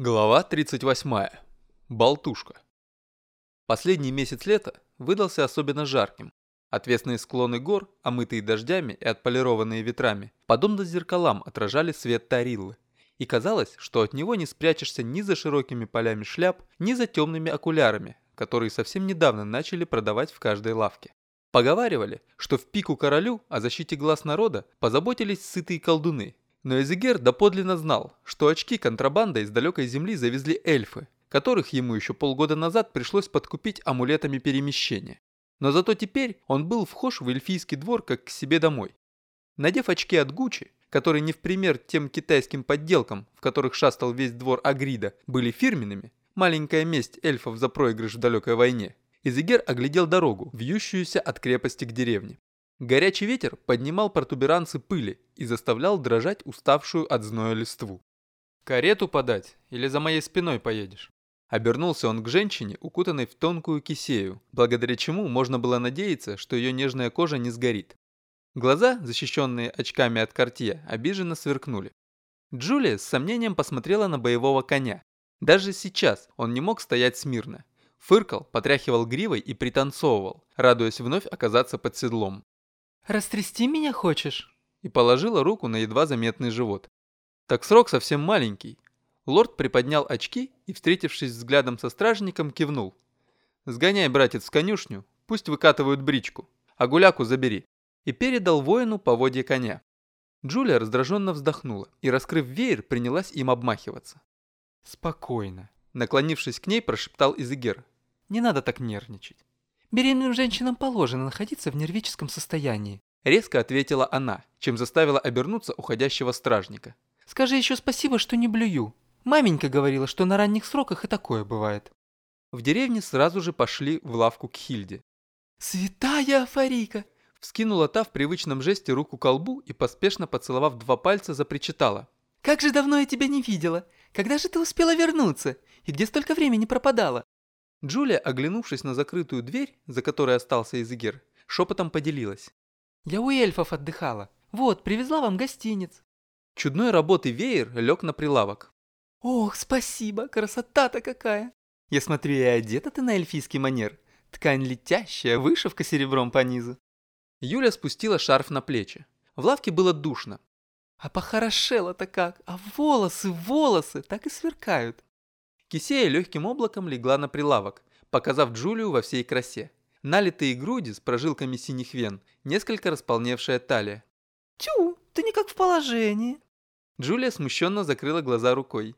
Глава 38. Болтушка. Последний месяц лета выдался особенно жарким. Отвесные склоны гор, омытые дождями и отполированные ветрами, подобно зеркалам отражали свет Тариллы. И казалось, что от него не спрячешься ни за широкими полями шляп, ни за темными окулярами, которые совсем недавно начали продавать в каждой лавке. Поговаривали, что в пику королю о защите глаз народа позаботились сытые колдуны, но Эзегер доподлинно знал, что очки контрабандой из далекой земли завезли эльфы, которых ему еще полгода назад пришлось подкупить амулетами перемещения. Но зато теперь он был вхож в эльфийский двор как к себе домой. Надев очки от Гуччи, которые не в пример тем китайским подделкам, в которых шастал весь двор Агрида, были фирменными, маленькая месть эльфов за проигрыш в далекой войне, Изегер оглядел дорогу, вьющуюся от крепости к деревне. Горячий ветер поднимал протуберанцы пыли и заставлял дрожать уставшую от зноя листву. «Карету подать или за моей спиной поедешь?» Обернулся он к женщине, укутанной в тонкую кисею, благодаря чему можно было надеяться, что ее нежная кожа не сгорит. Глаза, защищенные очками от кортье, обиженно сверкнули. Джулия с сомнением посмотрела на боевого коня. Даже сейчас он не мог стоять смирно. Фыркал, потряхивал гривой и пританцовывал, радуясь вновь оказаться под седлом. «Растрясти меня хочешь?» И положила руку на едва заметный живот. Так срок совсем маленький. Лорд приподнял очки и, встретившись взглядом со стражником, кивнул. «Сгоняй, братец, в конюшню, пусть выкатывают бричку, а гуляку забери». И передал воину поводье коня. Джулия раздраженно вздохнула и, раскрыв веер, принялась им обмахиваться. «Спокойно», — наклонившись к ней, прошептал Изегер. «Не надо так нервничать. Беременным женщинам положено находиться в нервическом состоянии. Резко ответила она, чем заставила обернуться уходящего стражника. Скажи еще спасибо, что не блюю. Маменька говорила, что на ранних сроках и такое бывает. В деревне сразу же пошли в лавку к Хильде. «Святая Афарика!» Вскинула та в привычном жесте руку к колбу и, поспешно поцеловав два пальца, запричитала. «Как же давно я тебя не видела! Когда же ты успела вернуться? И где столько времени пропадала?» Джулия, оглянувшись на закрытую дверь, за которой остался Изегер, шепотом поделилась. «Я у эльфов отдыхала. Вот, привезла вам гостиниц». Чудной работы веер лег на прилавок. «Ох, спасибо, красота-то какая!» «Я смотрю, и одета ты на эльфийский манер. Ткань летящая, вышивка серебром по низу». Юля спустила шарф на плечи. В лавке было душно. «А похорошела-то как! А волосы, волосы так и сверкают!» Кисея легким облаком легла на прилавок, показав Джулию во всей красе. Налитые груди с прожилками синих вен, несколько располневшая талия. «Тю, ты никак в положении!» Джулия смущенно закрыла глаза рукой.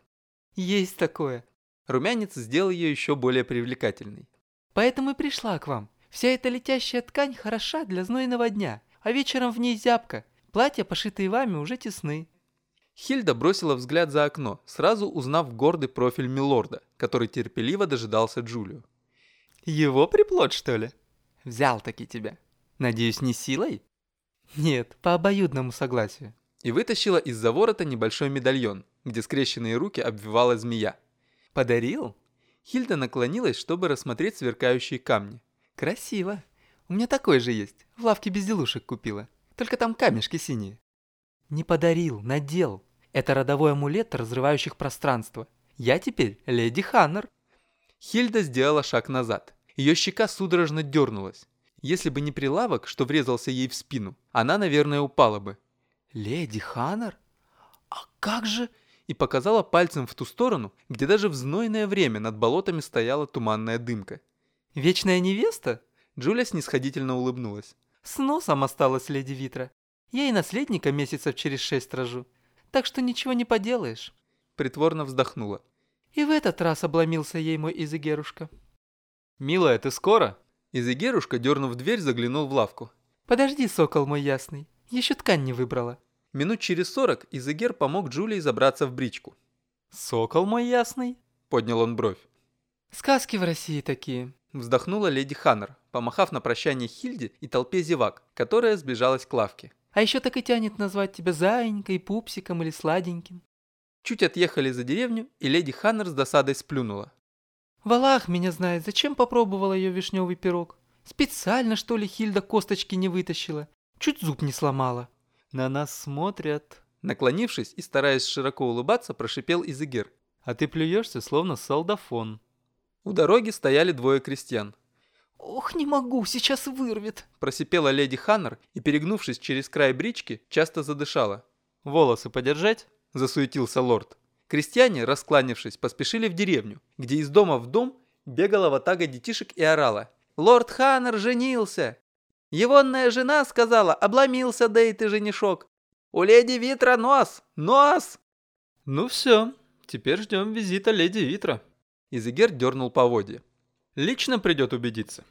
«Есть такое!» Румянец сделал ее еще более привлекательной. «Поэтому и пришла к вам. Вся эта летящая ткань хороша для знойного дня, а вечером в ней зябко. Платья, пошитые вами, уже тесны. Хильда бросила взгляд за окно, сразу узнав гордый профиль Милорда, который терпеливо дожидался Джулию. «Его приплод, что ли?» «Взял таки тебя. Надеюсь, не силой?» «Нет, по обоюдному согласию». И вытащила из-за ворота небольшой медальон, где скрещенные руки обвивала змея. «Подарил?» Хильда наклонилась, чтобы рассмотреть сверкающие камни. «Красиво. У меня такой же есть. В лавке безделушек купила. Только там камешки синие». «Не подарил, надел. Это родовой амулет разрывающих пространство. Я теперь леди Ханнер». Хильда сделала шаг назад. Ее щека судорожно дернулась. Если бы не прилавок, что врезался ей в спину, она, наверное, упала бы. «Леди Ханнер? А как же...» И показала пальцем в ту сторону, где даже в знойное время над болотами стояла туманная дымка. «Вечная невеста?» Джулия снисходительно улыбнулась. «С носом осталась леди Витра. Я и наследника месяцев через шесть рожу, так что ничего не поделаешь». Притворно вздохнула. И в этот раз обломился ей мой Изегерушка. «Милая, ты скоро?» Изегерушка, дернув дверь, заглянул в лавку. «Подожди, сокол мой ясный, еще ткань не выбрала». Минут через сорок Изегер помог Джулии забраться в бричку. «Сокол мой ясный?» – поднял он бровь. «Сказки в России такие», – вздохнула леди Ханнер, помахав на прощание Хильде и толпе зевак, которая сбежалась к лавке. А еще так и тянет назвать тебя заинькой, пупсиком или сладеньким. Чуть отъехали за деревню, и леди Ханнер с досадой сплюнула. Валах меня знает, зачем попробовала ее вишневый пирог? Специально, что ли, Хильда косточки не вытащила? Чуть зуб не сломала. На нас смотрят. Наклонившись и стараясь широко улыбаться, прошипел Изегер. А ты плюешься, словно солдафон. У дороги стояли двое крестьян. «Ох, не могу, сейчас вырвет!» Просипела леди Ханнер и, перегнувшись через край брички, часто задышала. «Волосы подержать?» – засуетился лорд. Крестьяне, раскланившись, поспешили в деревню, где из дома в дом бегала ватага детишек и орала. «Лорд Ханнер женился! Егонная жена сказала, обломился да ты женишок! У леди Витра нос! Нос!» «Ну все, теперь ждем визита леди Витра». Изегер дернул поводья. Лично придет убедиться.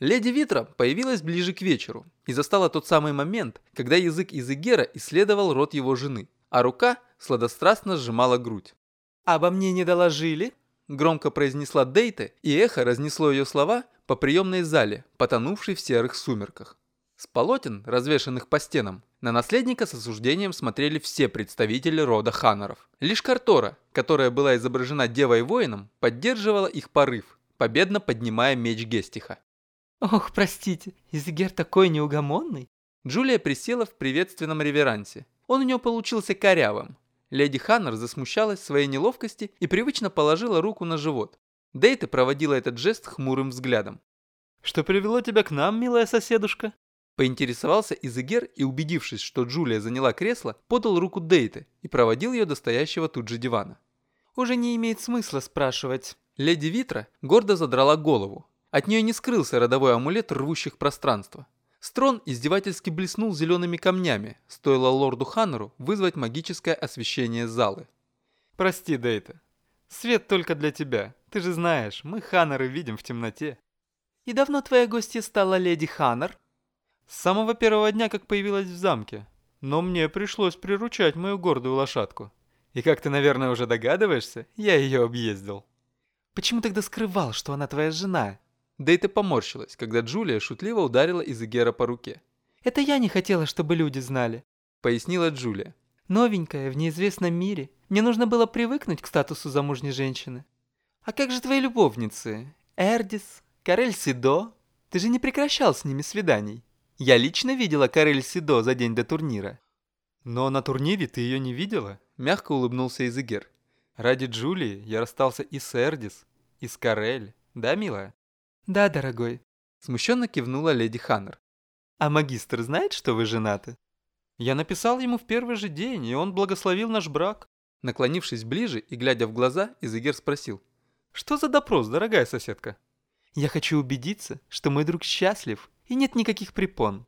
Леди Витра появилась ближе к вечеру и застала тот самый момент, когда язык Изегера исследовал рот его жены, а рука сладострастно сжимала грудь. «Обо мне не доложили?» Громко произнесла Дейта, и эхо разнесло ее слова по приемной зале, потонувшей в серых сумерках. С полотен, развешанных по стенам, на наследника с осуждением смотрели все представители рода Ханнеров. Лишь Картора, которая была изображена девой-воином, поддерживала их порыв, победно поднимая меч Гестиха. «Ох, простите, Изгер такой неугомонный!» Джулия присела в приветственном реверансе. Он у нее получился корявым. Леди Ханнер засмущалась своей неловкости и привычно положила руку на живот. Дейта проводила этот жест хмурым взглядом. «Что привело тебя к нам, милая соседушка?» Поинтересовался Изегер и, убедившись, что Джулия заняла кресло, подал руку Дейте и проводил ее до стоящего тут же дивана. «Уже не имеет смысла спрашивать». Леди Витра гордо задрала голову. От нее не скрылся родовой амулет рвущих пространства. Строн издевательски блеснул зелеными камнями, стоило лорду Ханнеру вызвать магическое освещение залы. «Прости, Дейта. Свет только для тебя. Ты же знаешь, мы Ханнеры видим в темноте». «И давно твоя гостья стала леди Ханнер?» «С самого первого дня, как появилась в замке. Но мне пришлось приручать мою гордую лошадку. И как ты, наверное, уже догадываешься, я ее объездил». «Почему тогда скрывал, что она твоя жена?» Дейта поморщилась, когда Джулия шутливо ударила Изегера по руке. «Это я не хотела, чтобы люди знали», — пояснила Джулия. «Новенькая, в неизвестном мире. Мне нужно было привыкнуть к статусу замужней женщины. А как же твои любовницы? Эрдис, Карель Сидо? Ты же не прекращал с ними свиданий. Я лично видела Карель Сидо за день до турнира». «Но на турнире ты ее не видела?» — мягко улыбнулся Изегер. «Ради Джулии я расстался и с Эрдис, и с Карель. Да, милая?» «Да, дорогой», – смущенно кивнула леди Ханнер. «А магистр знает, что вы женаты?» «Я написал ему в первый же день, и он благословил наш брак». Наклонившись ближе и глядя в глаза, Изегер спросил. «Что за допрос, дорогая соседка?» «Я хочу убедиться, что мой друг счастлив, и нет никаких препон».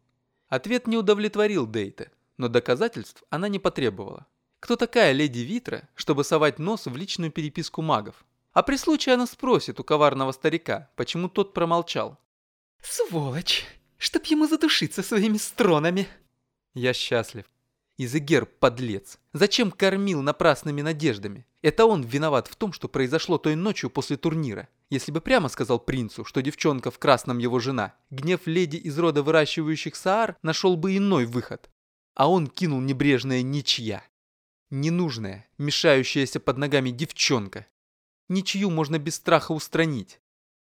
Ответ не удовлетворил Дейта, но доказательств она не потребовала. Кто такая леди Витра, чтобы совать нос в личную переписку магов? А при случае она спросит у коварного старика, почему тот промолчал. «Сволочь! Чтоб ему задушиться своими стронами!» Я счастлив. Изегер – подлец. Зачем кормил напрасными надеждами? Это он виноват в том, что произошло той ночью после турнира. Если бы прямо сказал принцу, что девчонка в красном его жена, гнев леди из рода выращивающих Саар нашел бы иной выход. А он кинул небрежное ничья. Ненужная, мешающаяся под ногами девчонка, ничью можно без страха устранить.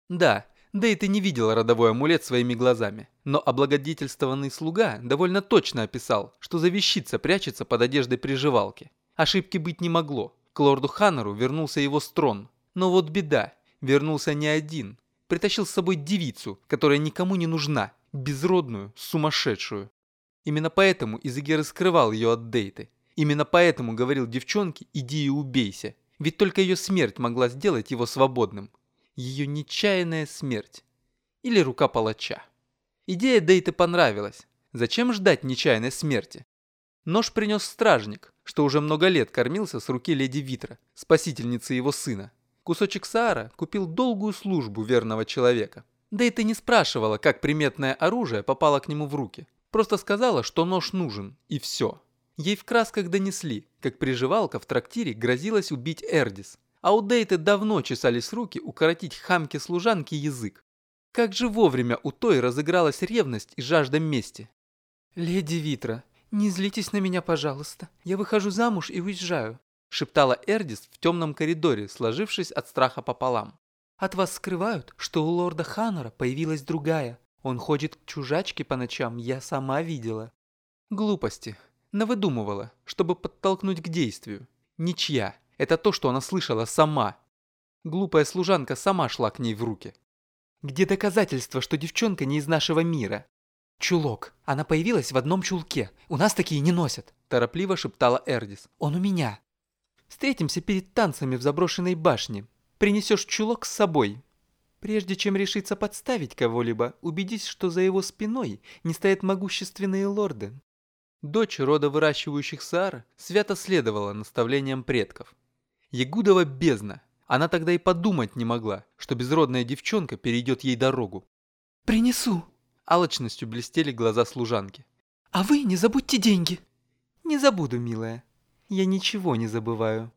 Да, ты не видела родовой амулет своими глазами, но облагодетельствованный слуга довольно точно описал, что за вещица прячется под одеждой приживалки. Ошибки быть не могло. К лорду Ханнеру вернулся его строн. Но вот беда, вернулся не один. Притащил с собой девицу, которая никому не нужна, безродную, сумасшедшую. Именно поэтому Изегер скрывал ее от Дейты. Именно поэтому говорил девчонке «иди и убейся», ведь только ее смерть могла сделать его свободным. Ее нечаянная смерть. Или рука палача. Идея Дейты понравилась. Зачем ждать нечаянной смерти? Нож принес стражник, что уже много лет кормился с руки леди Витра, спасительницы его сына. Кусочек Саара купил долгую службу верного человека. Дейта не спрашивала, как приметное оружие попало к нему в руки. Просто сказала, что нож нужен, и все. Ей в красках донесли, как приживалка в трактире грозилась убить Эрдис. А у Дейты давно чесались руки укоротить хамке служанки язык. Как же вовремя у той разыгралась ревность и жажда мести. «Леди Витра, не злитесь на меня, пожалуйста. Я выхожу замуж и уезжаю», шептала Эрдис в темном коридоре, сложившись от страха пополам. «От вас скрывают, что у лорда Ханнера появилась другая. Он ходит к чужачке по ночам, я сама видела». «Глупости», навыдумывала, чтобы подтолкнуть к действию. Ничья. Это то, что она слышала сама. Глупая служанка сама шла к ней в руки. Где доказательства, что девчонка не из нашего мира? Чулок. Она появилась в одном чулке. У нас такие не носят. Торопливо шептала Эрдис. Он у меня. Встретимся перед танцами в заброшенной башне. Принесешь чулок с собой. Прежде чем решиться подставить кого-либо, убедись, что за его спиной не стоят могущественные лорды. Дочь рода выращивающих Саар свято следовала наставлениям предков. Ягудова бездна. Она тогда и подумать не могла, что безродная девчонка перейдет ей дорогу. «Принесу!» Алочностью блестели глаза служанки. «А вы не забудьте деньги!» «Не забуду, милая. Я ничего не забываю».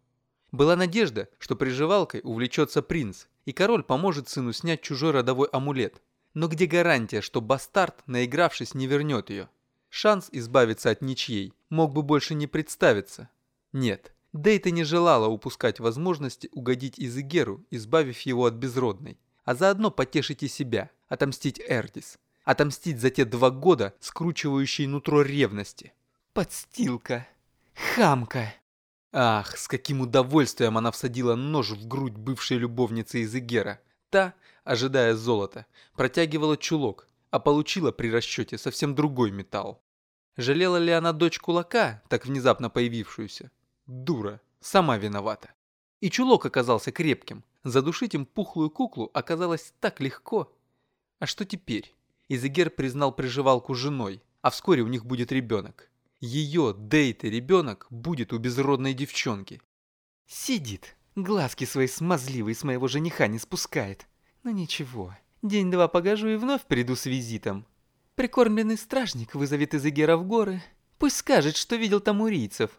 Была надежда, что приживалкой увлечется принц, и король поможет сыну снять чужой родовой амулет. Но где гарантия, что бастард, наигравшись, не вернет ее? Шанс избавиться от ничьей мог бы больше не представиться. Нет, Дейта не желала упускать возможности угодить Изегеру, избавив его от безродной, а заодно потешить и себя, отомстить Эрдис, отомстить за те два года, скручивающие нутро ревности. Подстилка. Хамка. Ах, с каким удовольствием она всадила нож в грудь бывшей любовницы Изегера. Та, ожидая золота, протягивала чулок, а получила при расчете совсем другой металл. Жалела ли она дочь кулака, так внезапно появившуюся? Дура, сама виновата. И чулок оказался крепким. Задушить им пухлую куклу оказалось так легко. А что теперь? Изегер признал приживалку женой, а вскоре у них будет ребенок. Ее, Дейты, ребенок будет у безродной девчонки. Сидит, глазки свои смазливые с моего жениха не спускает. Ну ничего, день-два погожу и вновь приду с визитом. Прикормленный стражник вызовет Изегера в горы. Пусть скажет, что видел там урийцев.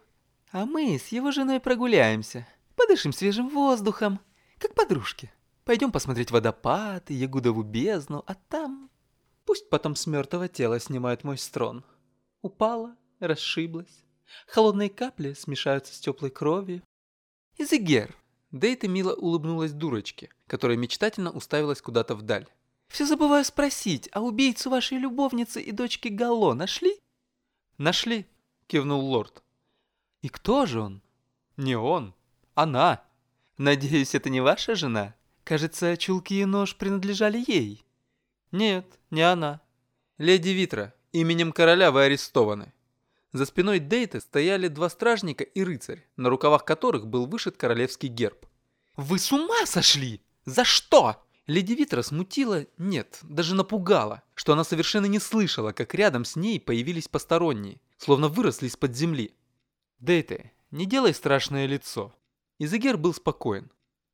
А мы с его женой прогуляемся. Подышим свежим воздухом, как подружки. Пойдем посмотреть водопад и Ягудову бездну, а там... Пусть потом с мертвого тела снимают мой строн. Упала, расшиблась. Холодные капли смешаются с теплой кровью. Изегер. Дейта мило улыбнулась дурочке, которая мечтательно уставилась куда-то вдаль. Все забываю спросить, а убийцу вашей любовницы и дочки Гало нашли? Нашли, кивнул лорд. И кто же он? Не он, она. Надеюсь, это не ваша жена? Кажется, чулки и нож принадлежали ей. Нет, не она. Леди Витра, именем короля вы арестованы. За спиной Дейты стояли два стражника и рыцарь, на рукавах которых был вышит королевский герб. «Вы с ума сошли? За что?» Леди Витра смутила, нет, даже напугала, что она совершенно не слышала, как рядом с ней появились посторонние, словно выросли из-под земли. «Дейте, не делай страшное лицо». Изегер был спокоен.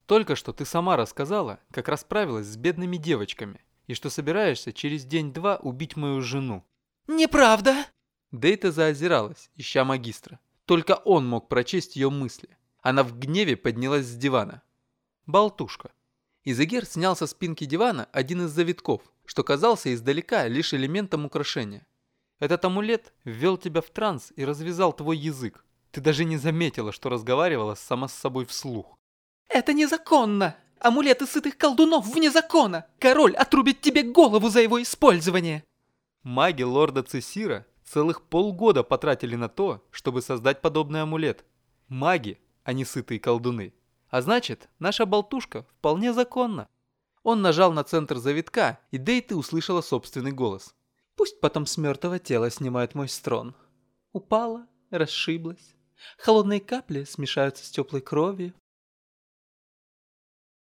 «Только что ты сама рассказала, как расправилась с бедными девочками, и что собираешься через день-два убить мою жену». «Неправда!» Дейта заозиралась, ища магистра. Только он мог прочесть ее мысли. Она в гневе поднялась с дивана. Болтушка. Изегер снял со спинки дивана один из завитков, что казался издалека лишь элементом украшения. Этот амулет ввел тебя в транс и развязал твой язык. Ты даже не заметила, что разговаривала сама с собой вслух. «Это незаконно! Амулеты сытых колдунов вне закона! Король отрубит тебе голову за его использование!» Маги лорда Цесира целых полгода потратили на то, чтобы создать подобный амулет. Маги, а не сытые колдуны. А значит, наша болтушка вполне законна. Он нажал на центр завитка, и Дейты услышала собственный голос. «Пусть потом с мертвого тела снимают мой строн». Упала, расшиблась. Холодные капли смешаются с теплой кровью.